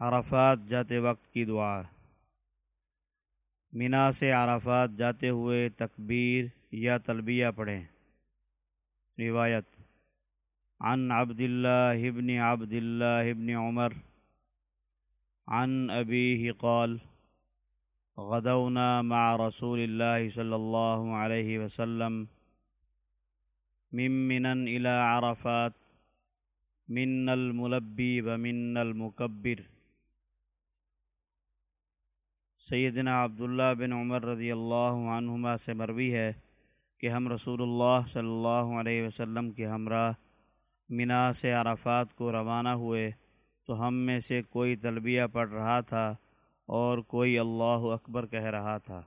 عرفات جاتے وقت کی دعا۔ مینا سے عرفات جاتے ہوئے تکبیر یا تلبیہ پڑھیں۔ روایت عن عبد الله بن عبد الله بن عمر عن أبيه قال غدونا مع رسول الله صلى الله عليه وسلم من منن إلى عرفات، من الملبي ومن المكبر سیدنا عبداللہ بن عمر رضی اللہ عنہما سے مروی ہے کہ ہم رسول اللہ صلی اللہ علیہ وسلم کے ہمراہ منا سے عرفات کو روانہ ہوئے تو ہم میں سے کوئی تلبیہ پڑھ رہا تھا اور کوئی اللہ اکبر کہہ رہا تھا۔